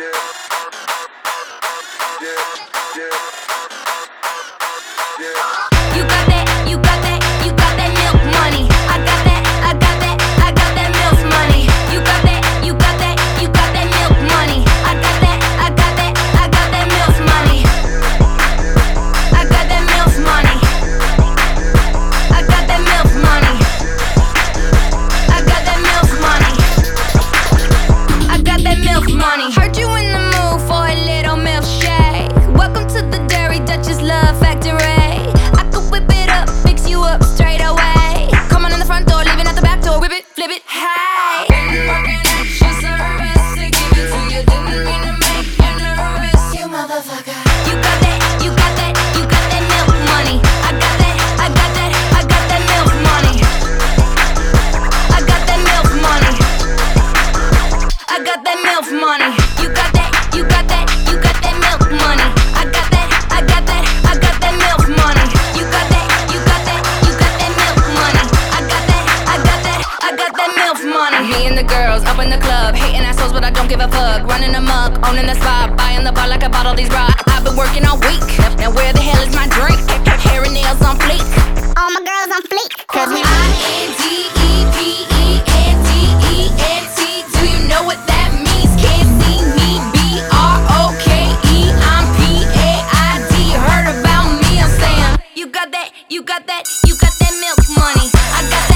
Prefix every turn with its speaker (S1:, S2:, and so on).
S1: You money. You got that, you got that, you got that milk money. I got that, I got that, I got that milk money. You got that, you got that, you got that milk money. I got that, I got that, I got that milk money. Me and the girls up in the club, hating assholes, but I don't give a fuck. Running amok, owning the spot, buying the bar like I bought all these rocks. I've been working all week. Now where the hell is my drink?
S2: milk money. I got